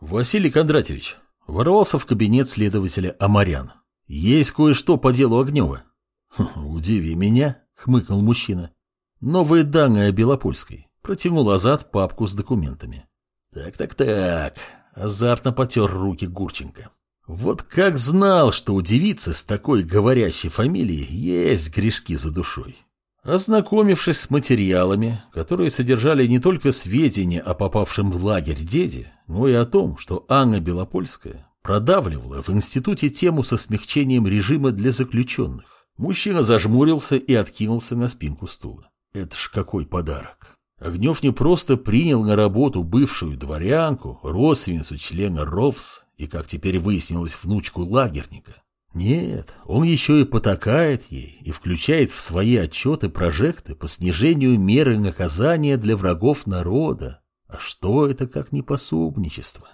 Василий Кондратьевич ворвался в кабинет следователя Амарян. Есть кое-что по делу Огнева. Удиви меня, хмыкнул мужчина. Новые данные о Белопольской. Протянул Азат папку с документами. Так-так-так. Азартно потер руки Гурченко. Вот как знал, что у девицы с такой говорящей фамилией есть грешки за душой. Ознакомившись с материалами, которые содержали не только сведения о попавшем в лагерь деде, но и о том, что Анна Белопольская продавливала в институте тему со смягчением режима для заключенных, мужчина зажмурился и откинулся на спинку стула. Это ж какой подарок! Огнев не просто принял на работу бывшую дворянку, родственницу члена РОВС и, как теперь выяснилось, внучку лагерника, нет, он еще и потакает ей и включает в свои отчеты прожекты по снижению меры наказания для врагов народа. А что это как непособничество?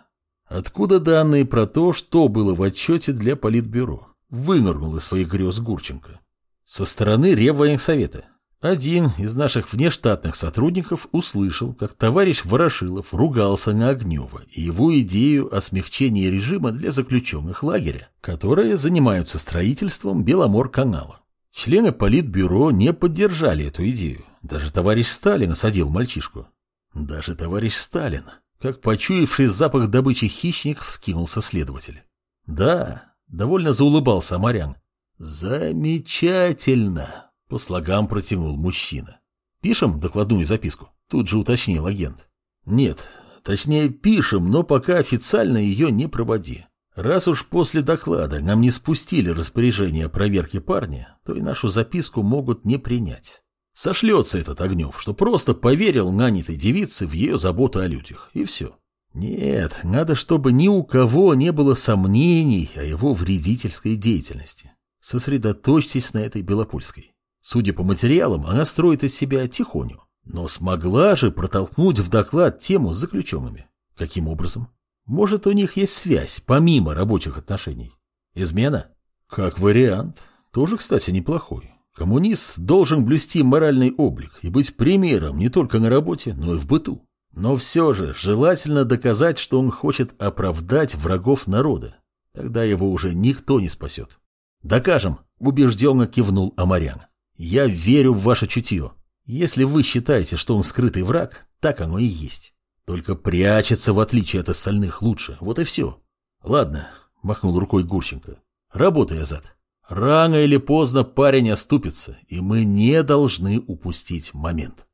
Откуда данные про то, что было в отчете для Политбюро? Вынырнул из своих грез Гурченко. Со стороны Реввоенсовета. Один из наших внештатных сотрудников услышал, как товарищ Ворошилов ругался на Огнева и его идею о смягчении режима для заключенных лагеря, которые занимаются строительством Беломор-канала. Члены Политбюро не поддержали эту идею. Даже товарищ Сталин осадил мальчишку. Даже товарищ Сталин. Как почуявший запах добычи хищник, вскинулся следователь. Да, довольно заулыбался Амарян. Замечательно. По слогам протянул мужчина. «Пишем докладную записку?» Тут же уточнил агент. «Нет, точнее пишем, но пока официально ее не проводи. Раз уж после доклада нам не спустили распоряжение о проверке парня, то и нашу записку могут не принять. Сошлется этот Огнев, что просто поверил нанятой девице в ее заботу о людях, и все. Нет, надо, чтобы ни у кого не было сомнений о его вредительской деятельности. Сосредоточьтесь на этой Белопольской. Судя по материалам, она строит из себя тихоню, но смогла же протолкнуть в доклад тему с заключенными. Каким образом? Может, у них есть связь, помимо рабочих отношений? Измена? Как вариант. Тоже, кстати, неплохой. Коммунист должен блюсти моральный облик и быть примером не только на работе, но и в быту. Но все же желательно доказать, что он хочет оправдать врагов народа. Тогда его уже никто не спасет. «Докажем», — убежденно кивнул Амарян. Я верю в ваше чутье. Если вы считаете, что он скрытый враг, так оно и есть. Только прячется, в отличие от остальных, лучше. Вот и все. Ладно, махнул рукой Гурченко. Работай, Азат. Рано или поздно парень оступится, и мы не должны упустить момент.